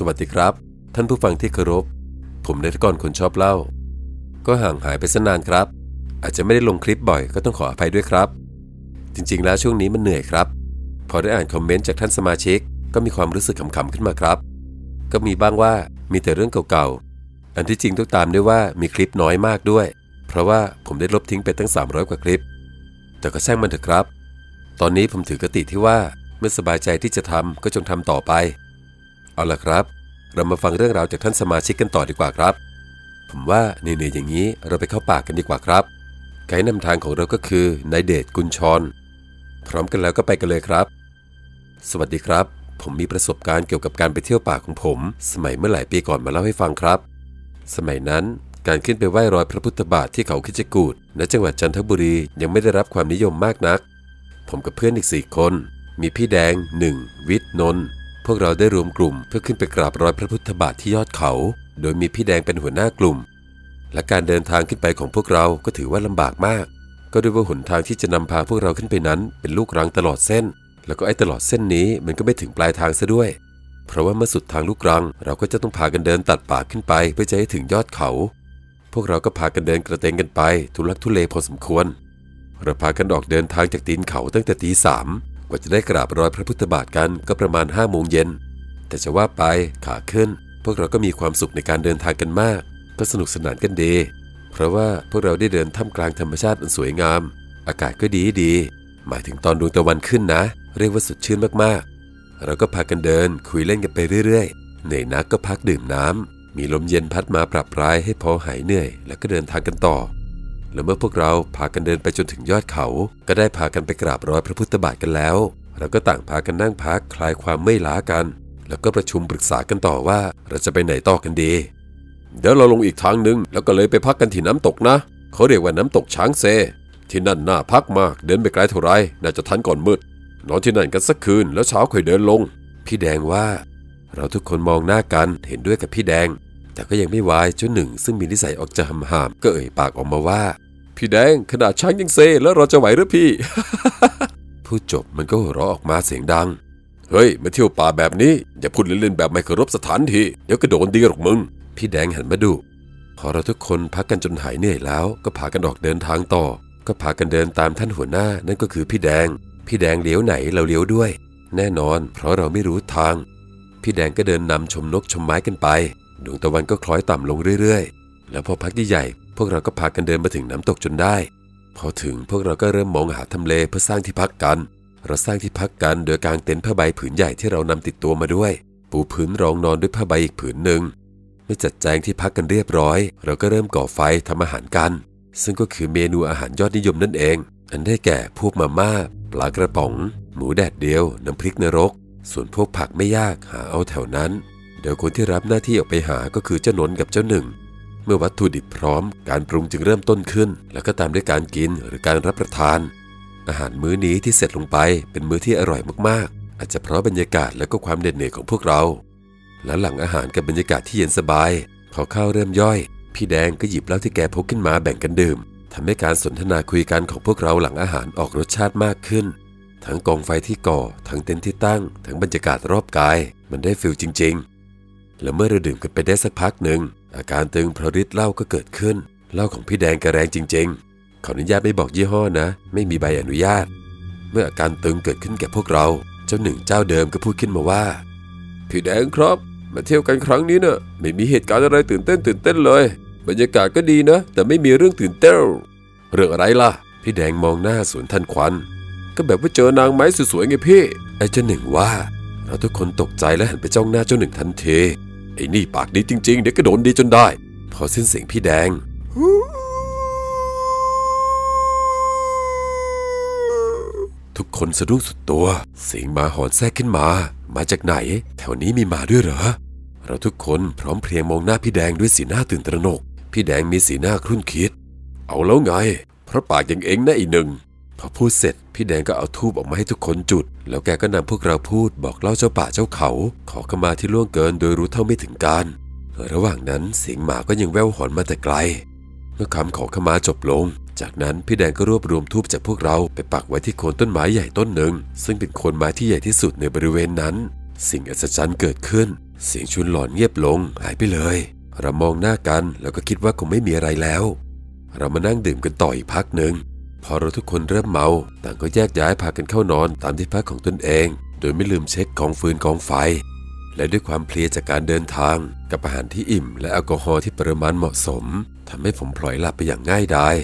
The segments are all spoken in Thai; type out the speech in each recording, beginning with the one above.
สวัสดีครับ ท่านผู้ฟังที่เคารพ ผมนายทกรคนชอบเล่า ก็ห่างหายไปสนานครับ อาจจะไม่ได้ลงคลิปบ่อยก็ต้องขออภัยด้วยครับ จริงๆ แล้วช่วงนี้มันเหนื่อยครับ พอได้อ่านคอมเมนต์จากท่านสมาชิก ก็มีความรู้สึกขำๆขึ้นมาครับ ก็มีบ้างว่ามีแต่เรื่องเก่าๆ อันที่จริงต้องตามด้วยว่ามีคลิปน้อยมากด้วย เพราะว่าผมได้ลบทิ้งไปตั้ง 300 กว่าคลิป แต่ก็ช่างมันเถอะครับ ตอนนี้ผมถือกติที่ว่าเมื่อสบายใจที่จะทำก็จงทำต่อไป เอาล่ะครับ เรามาฟังเรื่องราวจากท่านสมาชิกกันต่อดีกว่าครับ ผมว่าเหนื่อยๆอย่างนี้เราไปเข้าป่ากันดีกว่าครับไกด์นำทางของเราก็คือนายเดชกุลชร พร้อมกันแล้วก็ไปกันเลยครับ สวัสดีครับ ผมมีประสบการณ์เกี่ยวกับการไปเที่ยวป่าของผม สมัยเมื่อหลายปีก่อนมาเล่าให้ฟังครับ สมัยนั้นการขึ้นไปไหว้รอยพระพุทธบาทที่เขาคิจกูดณจังหวัดจันทบุรียังไม่ได้รับความนิยมมากนัก ผมกับเพื่อนอีกสี่คน มีพี่แดงหนึ่งวิทย์นนท์ พวกเราได้รวมกลุ่มเพื่อขึ้นไปกราบรอยพระพุทธบาทที่ยอดเขา โดยมีพี่แดงเป็นหัวหน้ากลุ่ม และการเดินทางขึ้นไปของพวกเราก็ถือว่าลำบากมาก ก็ด้วยว่าหนทางที่จะนำพาพวกเราขึ้นไปนั้น เป็นลูกรังตลอดเส้น แล้วก็ไอ้ตลอดเส้นนี้มันก็ไม่ถึงปลายทางซะด้วย เพราะว่าเมื่อสุดทางลูกรัง เราก็จะต้องพากันเดินตัดป่าขึ้นไปเพื่อจะให้ถึงยอดเขา พวกเราก็พากันเดินกระเตงกันไป ทุลักทุเลพอสมควรเราพากันออกเดินทางจากตีนเขาตั้งแต่ตีสาม กว่าจะได้กราบรอยพระพุทธบาทกันก็ประมาณห้าโมงเย็น แต่จะว่าไปขาขึ้น พวกเราก็มีความสุขในการเดินทางกันมาก ก็สนุกสนานกันดี เพราะว่าพวกเราได้เดินท่ามกลางธรรมชาติอันสวยงาม อากาศก็ดีดี หมายถึงตอนดวงตะวันขึ้นนะ เรียกว่าสดชื่นมากๆ เราก็พากันเดินคุยเล่นกันไปเรื่อยๆ เหนื่อยนักก็พักดื่มน้ำมีลมเย็นพัดมาปรับปรายให้พอหายเหนื่อย แล้วก็เดินทางกันต่อ แล้วเมื่อพวกเราพากันเดินไปจนถึงยอดเขา ก็ได้พากันไปกราบรอยพระพุทธบาทกันแล้ว เราก็ต่างพากันนั่งพักคลายความเมื่อยล้ากัน แล้วก็ประชุมปรึกษากันต่อว่าเราจะไปไหนต่อกันดี เดี๋ยวเราลงอีกทางหนึ่งแล้วก็เลยไปพักกันที่น้ำตกนะ เขาเรียกว่าน้ำตกช้างเซ ที่นั่นน่าพักมาก เดินไปไกลเท่าไรน่าจะทันก่อนมืด นอนที่นั่นกันสักคืนแล้วเช้าค่อยเดินลง พี่แดงว่า เราทุกคนมองหน้ากันเห็นด้วยกับพี่แดง แต่ก็ยังไม่วายจนหนึ่ง ซึ่งมีนิสัยออกจะหำหามก็เอ่ยปากออกมาว่า พี่แดงขนาดช้างยังเซ แล้วเราจะไหวหรือพี่ พูดจบมันก็หัวเราะออกมาเสียงดัง เฮ้ยมาเที่ยวป่าแบบนี้ อย่าพูดเล่นๆแบบไม่เคารพสถานที่เดี๋ยวก็โดนดีหรอกมึง พี่แดงหันมาดูพอเราทุกคนพักกันจนหายเหนื่อยแล้ว ก็พากันออกเดินทางต่อ ก็พากันเดินตามท่านหัวหน้านั่นก็คือพี่แดง พี่แดงเลี้ยวไหนเราเลี้ยวด้วย แน่นอน เพราะเราไม่รู้ทาง พี่แดงก็เดินนำชมนกชมไม้กันไป ดวงตะวันก็คล้อยต่ำลงเรื่อยๆ แล้วพอพักใหญ่ๆพวกเราก็พากันเดินมาถึงน้ำตกจนได้ พอถึงพวกเราก็เริ่มมองหาทำเลเพื่อสร้างที่พักกัน เราสร้างที่พักกันโดยกางเต็นท์ผ้าใบผืนใหญ่ที่เรานำติดตัวมาด้วย ปูพื้นรองนอนด้วยผ้าใบอีกผืนหนึ่งเมื่อจัดแจงที่พักกันเรียบร้อย เราก็เริ่มก่อไฟทำอาหารกัน ซึ่งก็คือเมนูอาหารยอดนิยมนั่นเอง อันได้แก่พวกมาม่าปลากระป๋อง หมูแดดเดียว น้ำพริกนรก ส่วนพวกผักไม่ยากหาเอาแถวนั้น เดี๋ยวคนที่รับหน้าที่ออกไปหาก็คือเจ้านนกับเจ้าหนึ่ง เมื่อวัตถุดิบพร้อม การปรุงจึงเริ่มต้นขึ้น แล้วก็ตามด้วยการกินหรือการรับประทาน อาหารมื้อนี้ที่เสร็จลงไปเป็นมื้อที่อร่อยมากๆ อาจจะเพราะบรรยากาศและก็ความเหน็ดเหนื่อยของพวกเรา และหลังอาหารกับบรรยากาศที่เย็นสบาย พอข้าวเริ่มย่อย พี่แดงก็หยิบเหล้าที่แกพกขึ้นมาแบ่งกันดื่มทำให้การสนทนาคุยกันของพวกเราหลังอาหารออกรสชาติมากขึ้น ทั้งกองไฟที่ก่อ ทั้งเต็นท์ที่ตั้ง ทั้งบรรยากาศรอบกาย มันได้ฟิลจริง ๆ และเมื่อเราดื่มกันไปได้สักพักหนึ่งอาการตึงเพราะฤทธิ์เหล้าก็เกิดขึ้นเหล้าของพี่แดงกระแรงจริง ๆ ขออนุญาตไม่บอกยี่ห้อนะ ไม่มีใบอนุญาต เมื่ออาการตึงเกิดขึ้นแก่พวกเรา เจ้าหนึ่งเจ้าเดิมก็พูดขึ้นมาว่า พี่แดงครับ มาเที่ยวกันครั้งนี้เนะ่ะไม่มีเหตุการณ์อะไรตื่นเต้นตื่นเต้นเลย บรรยากาศก็ดีนะ แต่ไม่มีเรื่องตื่นเต้นเรื่องอะไรล่ะ พี่แดงมองหน้าสวนทันควัน ก็แบบว่าเจอนางไม้สวยๆไงพี่ไอ้เจ้าหนึ่งว่า เราทุกคนตกใจและหันไปจ้องหน้าเจ้าหนึ่งทันที ไอ้นี่ปากดีจริง ๆ เดี๋ยวก็โดนดีจนได้ พอสิ้นเสียงพี่แดง ทุกคนสะดุ้งสุดตัว เสียงหมาหอนแทรกขึ้นมา มาจากไหน แถวนี้มีหมาด้วยเหรอ เราทุกคนพร้อมเพรียงมองหน้าพี่แดงด้วยสีหน้าตื่นตระหนก พี่แดงมีสีหน้าครุ่นคิด เอาแล้วไง เพราะปากอย่างเองนะอีหนึ่ง พอพูดเสร็จพี่แดงก็เอาทูบออกมาให้ทุกคนจุด แล้วแกก็นำพวกเราพูดบอกเล่าเจ้าป่าเจ้าเขา ขอขมาที่ล่วงเกินโดยรู้เท่าไม่ถึงการ ระหว่างนั้นเสียงหมาก็ยังแว่วหอนมาแต่ไกล เมื่อคำขอขมาจบลง จากนั้นพี่แดงก็รวบรวมทูบจากพวกเราไปปักไว้ที่โคนต้นไม้ใหญ่ต้นหนึ่ง ซึ่งเป็นโคนไม้ที่ใหญ่ที่สุดในบริเวณนั้น สิ่งอัศจรรย์เกิดขึ้น เสียงชวนหลอนเงียบลงหายไปเลย เรามองหน้ากันแล้วก็คิดว่าคงไม่มีอะไรแล้ว เรามานั่งดื่มกันต่ออีกพักหนึ่ง พอเราทุกคนเริ่มเมา ต่างก็แยกย้ายพากันเข้านอนตามที่พักของตนเอง โดยไม่ลืมเช็คกองฟืนกองไฟ และด้วยความเพลียจากการเดินทาง กับอาหารที่อิ่ม และแอลกอฮอล์ที่ปริมาณเหมาะสมทำให้ผมพลอยหลับไปอย่างง่ายดาย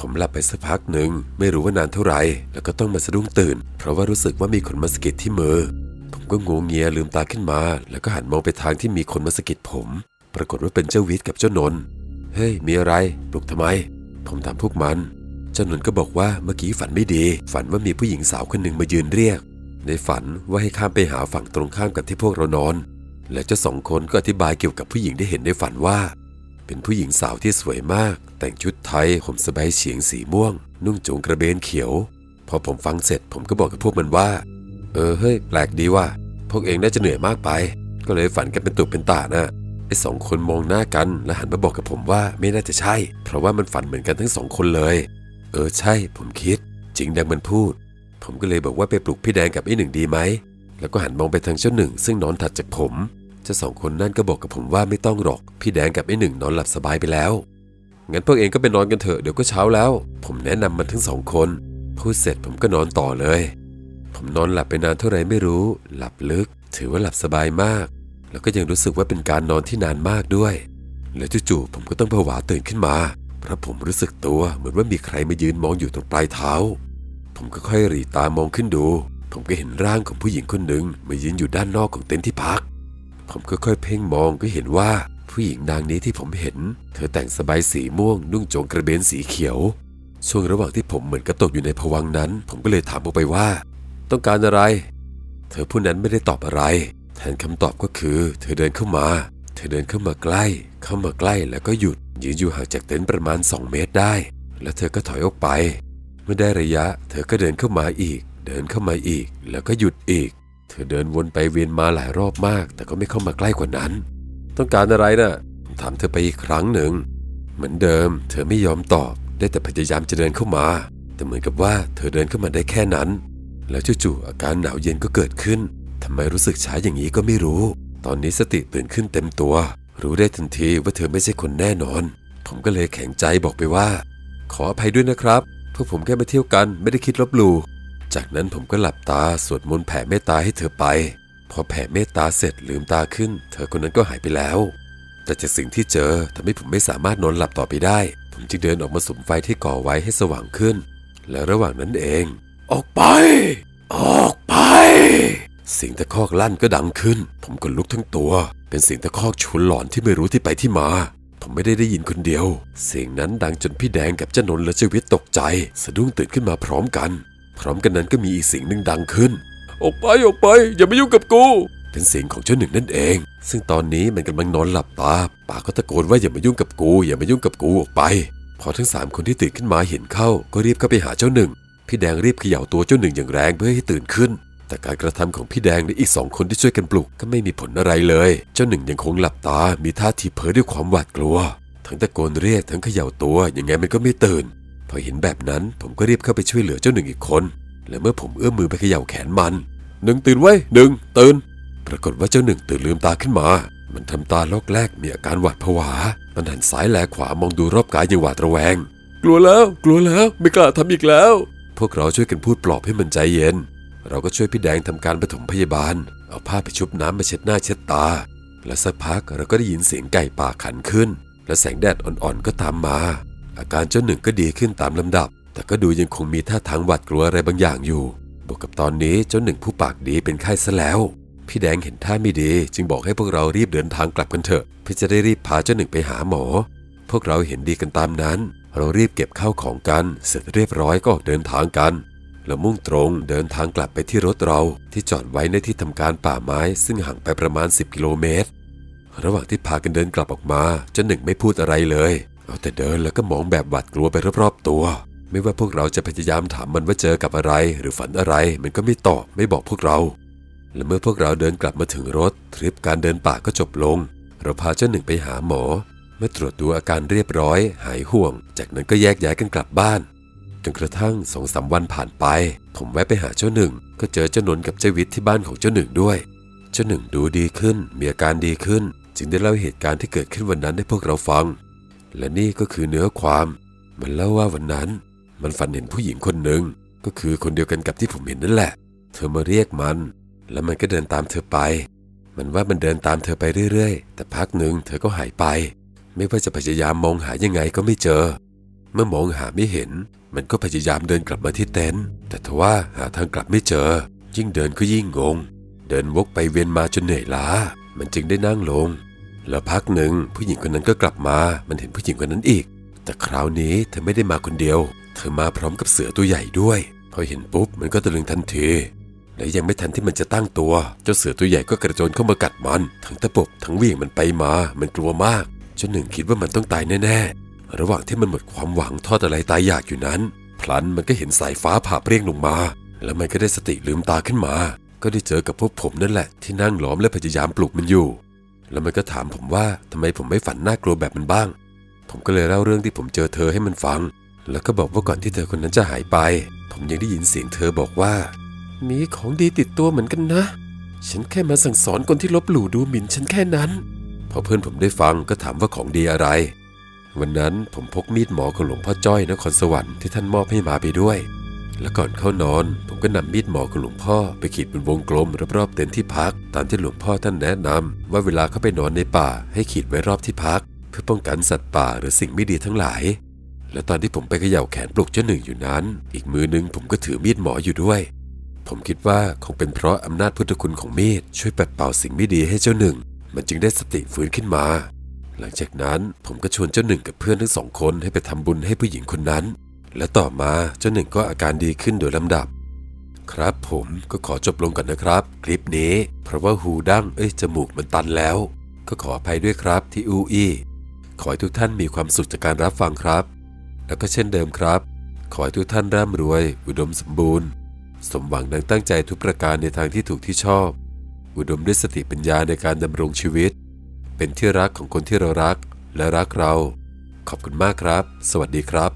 ผมหลับไปสักพักหนึ่งไม่รู้ว่านานเท่าไหร่แล้วก็ต้องมาสะดุ้งตื่น เพราะว่ารู้สึกว่ามีคนมาสะกิดที่มือ ผมก็งงเงียลืมตาขึ้นมา แล้วก็หันมองไปทางที่มีคนมาสะกิดผม ปรากฏว่าเป็นเจ้าวิทย์กับเจ้านนเฮ้ยมีอะไรปลุกทำไม ผมถามพวกมัน เจ้านนท์ก็บอกว่าเมื่อกี้ฝันไม่ดี ฝันว่ามีผู้หญิงสาวคนหนึ่งมายืนเรียก ในฝันว่าให้ข้ามไปหาฝั่งตรงข้ามกับที่พวกเรานอน และเจ้าสองคนก็อธิบายเกี่ยวกับผู้หญิงที่เห็นในฝันว่า เป็นผู้หญิงสาวที่สวยมาก แต่งชุดไทยห่มสบายเฉียงสีม่วง นุ่งโจงกระเบนเขียว พอผมฟังเสร็จผมก็บอกกับพวกมันว่า เออเฮ้ยแปลกดีว่ะพวกเองน่าจะเหนื่อยมากไป ก็เลยฝันกันเป็นตุเป็นตานะไอ้สองคนมองหน้ากันแล้วหันมาบอกกับผมว่าไม่น่าจะใช่ เพราะว่ามันฝันเหมือนกันทั้งสองคนเลย เออใช่ ผมคิด จริงดังมันพูด ผมก็เลยบอกว่าไปปลุกพี่แดงกับไอ้หนึ่งดีไหม แล้วก็หันมองไปทางเจ้าหนึ่ง ซึ่งนอนถัดจากผมเจ้าสองคนนั่นก็บอกกับผมว่าไม่ต้องหรอก พี่แดงกับไอ้หนึ่งนอนหลับสบายไปแล้ว งั้นพวกเองก็ไปนอนกันเถอะเดี๋ยวก็เช้าแล้ว ผมแนะนำมันทั้งสองคนพูดเสร็จผมก็นอนต่อเลย ผมนอนหลับไปนานเท่าไรไม่รู้ หลับลึก ถือว่าหลับสบายมาก แล้วก็ยังรู้สึกว่าเป็นการนอนที่นานมากด้วย แล้วจู่ๆผมก็ต้องผวาตื่นขึ้นมา เพราะผมรู้สึกตัวเหมือนว่ามีใครมายืนมองอยู่ตรงปลายเท้า ผมก็ค่อยหรีตามองขึ้นดู ผมก็เห็นร่างของผู้หญิงคนหนึ่งมายืนอยู่ด้านนอกของเต็นท์ที่พัก ผมก็ค่อยเพ่งมองก็เห็นว่าผู้หญิงนางนี้ที่ผมเห็น เธอแต่งสบายสีม่วง นุ่งโจงกระเบนสีเขียว ช่วงระหว่างที่ผมเหมือนกระตกอยู่ในภวังนั้น ผมก็เลยถามออกไปว่า ต้องการอะไร เธอผู้นั้นไม่ได้ตอบอะไรแทนคำตอบก็คือ เธอเดินเข้ามา เธอเดินเข้ามาใกล้ เข้ามาใกล้แล้วก็หยุดยืนอยู่ห่างจากเต็นท์ประมาณ 2 เมตรได้ แล้วเธอก็ถอยออกไป เมื่อได้ระยะ เธอก็เดินเข้ามาอีก เดินเข้ามาอีก แล้วก็หยุดอีก เธอเดินวนไปเวียนมาหลายรอบมาก แต่ก็ไม่เข้ามาใกล้กว่านั้น ต้องการอะไรนะ่ะถามเธอไปอีกครั้งหนึ่ง เหมือนเดิม เธอไม่ยอมตอบ ได้แต่พยายามจะเดินเข้ามา แต่เหมือนกับว่าเธอเดินเข้ามาได้แค่นั้น แล้วจู่ๆอาการหนาวเย็นก็เกิดขึ้นทำไมรู้สึกช้าอย่างนี้ก็ไม่รู้ ตอนนี้สติตื่นขึ้นเต็มตัว รู้ได้ทันทีว่าเธอไม่ใช่คนแน่นอน ผมก็เลยแข็งใจบอกไปว่า ขออภัยด้วยนะครับพวกผมแค่มาเที่ยวกันไม่ได้คิดลบหลู่จากนั้นผมก็หลับตาสวดมนต์แผ่เมตตาให้เธอไป พอแผ่เมตตาเสร็จลืมตาขึ้น เธอคนนั้นก็หายไปแล้ว แต่จากสิ่งที่เจอทำให้ผมไม่สามารถนอนหลับต่อไปได้ ผมจึงเดินออกมาสุมไฟที่ก่อไว้ให้สว่างขึ้น และระหว่างนั้นเอง ออกไป ออกไป เสียงตะคอกลั่นก็ดังขึ้น ผมก็ลุกทั้งตัว เป็นเสียงตะคอกชวนหลอนที่ไม่รู้ที่ไปที่มา ผมไม่ได้ได้ยินคนเดียว เสียงนั้นดังจนพี่แดงกับเจ้านนท์และเจ้าวิทย์ตกใจ สะดุ้งตื่นขึ้นมาพร้อมกัน พร้อมกันนั้นก็มีอีกเสียงหนึ่งดังขึ้น ออกไปออกไป อย่ามายุ่งกับกู เป็นเสียงของเจ้าหนึ่งนั่นเอง ซึ่งตอนนี้มันกำลังนอนหลับตาปากก็ตะโกนว่าอย่ามายุ่งกับกู อย่ามายุ่งกับกูออกไป พอทั้งสามคนที่ตื่นขึ้นมาเห็นเข้า ก็รีบเข้าไปหาเจ้าหนึ่งพี่แดงรีบเขย่าตัวเจ้าหนึ่งอย่างแรงเพื่อให้ตื่นขึ้น แต่การกระทำของพี่แดงและอีกสองคนที่ช่วยกันปลุกก็ไม่มีผลอะไรเลย เจ้าหนึ่งยังคงหลับตา มีท่าทีเพ้อด้วยความหวาดกลัว ทั้งตะโกนเรียกทั้งเขย่าตัว ยังไงมันก็ไม่ตื่น พอเห็นแบบนั้นผมก็รีบเข้าไปช่วยเหลือเจ้าหนึ่งอีกคน และเมื่อผมเอื้อมมือไปเขย่าแขนมัน หนึ่งตื่นไว้หนึ่งตื่น ปรากฏว่าเจ้าหนึ่งตื่นลืมตาขึ้นมา มันทำตาลอกแรกมีอาการหวาดผวา มันหันซ้ายแลขวามองดูรอบกายอย่างหวาดระแวง กลัวแล้ว กลัวแล้ว ไม่กล้าทำอีกแล้ว พวกเราช่วยกันพูดปลอบให้มันใจเย็น เราก็ช่วยพี่แดงทำการปฐมพยาบาล เอาผ้าไปชุบน้ำมาเช็ดหน้าเช็ดตา และสักพักเราก็ได้ยินเสียงไก่ป่าขันขึ้น และแสงแดดอ่อนๆก็ตามมา อาการเจ้าหนึ่งก็ดีขึ้นตามลำดับ แต่ก็ดูยังคงมีท่าทางหวาดกลัวอะไรบางอย่างอยู่ บวกกับตอนนี้เจ้าหนึ่งผู้ปากดีเป็นไข้ซะแล้ว พี่แดงเห็นท่าไม่ดี จึงบอกให้พวกเรารีบเดินทางกลับกันเถอะเพื่อจะได้รีบพาเจ้าหนึ่งไปหาหมอ พวกเราเห็นดีกันตามนั้น เรารีบเก็บข้าวของกัน เสร็จเรียบร้อยก็ออกเดินทางกัน แล้วมุ่งตรงเดินทางกลับไปที่รถเราที่จอดไว้ในที่ทำการป่าไม้ซึ่งห่างไปประมาณ 10 กิโลเมตร ระหว่างที่พากันเดินกลับออกมาเจ้าหนึ่งไม่พูดอะไรเลย เอาแต่เดินแล้วก็มองแบบหวาดกลัวไปรอบๆตัว ไม่ว่าพวกเราจะพยายามถามมันว่าเจอกับอะไร หรือฝันอะไร มันก็ไม่ตอบไม่บอกพวกเรา และเมื่อพวกเราเดินกลับมาถึงรถ ทริปการเดินป่าก็จบลง เราพาเจ้าหนึ่งไปหาหมอเมื่อตรวจดูอาการเรียบร้อย หายห่วง จากนั้นก็แยกย้ายกันกลับบ้าน จนกระทั่งสองสามวันผ่านไป ผมแวะไปหาเจ้าหนึ่ง ก็เจอเจ้านนกับเจ้าวิทย์ที่บ้านของเจ้าหนึ่งด้วยเเจ้าหนึ่งดูดีขึ้น มีอาการดีขึ้น จึงได้เล่าเหตุการณ์ที่เกิดขึ้นวันนั้นให้พวกเราฟัง และนี่ก็คือเนื้อความ มันเล่าว่าวันนั้น มันฝันเห็นผู้หญิงคนหนึ่ง ก็คือคนเดียวกันกับที่ผมเห็นนั่นแหละ เธอมาเรียกมัน แล้วมันก็เดินตามเธอไป มันว่ามันเดินตามเธอไปเรื่อยๆ แต่พักหนึ่งเธอก็หายไป ไม่ว่าจะพยายามมองหายังไงก็ไม่เจอ เมื่อมองหาไม่เห็น มันก็พยายามเดินกลับมาที่เต็นท์แต่ทว่าหาทางกลับไม่เจอ ยิ่งเดินก็ยิ่งงง เดินวกไปเวียนมาจนเหนื่อยล้า มันจึงได้นั่งลง แล้วพักหนึ่งผู้หญิงคนนั้นก็กลับมา มันเห็นผู้หญิงคนนั้นอีก แต่คราวนี้เธอไม่ได้มาคนเดียว เธอมาพร้อมกับเสือตัวใหญ่ด้วย พอเห็นปุ๊บมันก็ตะลึงทันทีและยังไม่ทันที่มันจะตั้งตัว เจ้าเสือตัวใหญ่ก็กระโจนเข้ามากัดมัน ทั้งตะปบทั้งเวี่ยงมันไปมา มันกลัวมากจ้าหนึ่งคิดว่ามันต้องตายแน่ๆ ระหว่างที่มันหมดความหวังทอดอะไรตายอยากอยู่นั้น พลันมันก็เห็นสายฟ้าผ่าเปรี้ยงลงมา แล้วมันก็ได้สติลืมตาขึ้นมา ก็ได้เจอกับพวกผมนั่นแหละที่นั่งล้อมและพยายามปลุกมันอยู่ แล้วมันก็ถามผมว่าทำไมผมไม่ฝันน่ากลัวแบบมันบ้าง ผมก็เลยเล่าเรื่องที่ผมเจอเธอให้มันฟัง แล้วก็บอกว่าก่อนที่เธอคนนั้นจะหายไป ผมยังได้ยินเสียงเธอบอกว่า มีของดีติดตัวเหมือนกันนะ ฉันแค่มาสั่งสอนคนที่ลบหลู่ดูหมิ่นฉันแค่นั้น พอเพื่อนผมได้ฟังก็ถามว่าของดีอะไร วันนั้นผมพกมีดหมอของหลวงพ่อจ้อยนครสวรรค์ที่ท่านมอบให้มาไปด้วย และก่อนเข้านอน ผมก็นำมีดหมอของหลวงพ่อไปขีดเป็นวงกลมรอบๆเต็นท์ที่พัก ตามที่หลวงพ่อท่านแนะนำว่าเวลาเข้าไปนอนในป่าให้ขีดไว้รอบที่พัก เพื่อป้องกันสัตว์ป่าหรือสิ่งไม่ดีทั้งหลาย และตอนที่ผมไปเขย่าแขนปลุกเจ้าหนึ่งอยู่นั้น อีกมือหนึงผมก็ถือมีดหมออยู่ด้วย ผมคิดว่าคงเป็นเพราะอำนาจพุทธคุณของมีดช่วยปัดเป่าสิ่งไม่ดีให้เจ้าหนึ่ง มันจึงได้สติฟื้นขึ้นมา หลังจากนั้นผมก็ชวนเจ้าหนึ่งกับเพื่อนทั้งสองคนให้ไปทำบุญให้ผู้หญิงคนนั้น และต่อมาเจ้าหนึ่งก็อาการดีขึ้นโดยลำดับ ครับผมก็ขอจบลงก่อนนะครับ คลิปนี้ เพราะว่าหูดั้งเอ้ยจมูกมันตันแล้ว ก็ขออภัยด้วยครับที่อูอี้ขอให้ทุกท่านมีความสุขจากการรับฟังครับ แล้วก็เช่นเดิมครับ ขอให้ทุกท่านร่ำรวย อุดมสมบูรณ์ สมหวังดังตั้งใจทุกประการในทางที่ถูกที่ชอบ อุดมด้วยสติปัญญาในการดำรงชีวิต เป็นที่รักของคนที่เรารักและรักเรา ขอบคุณมากครับ สวัสดีครับ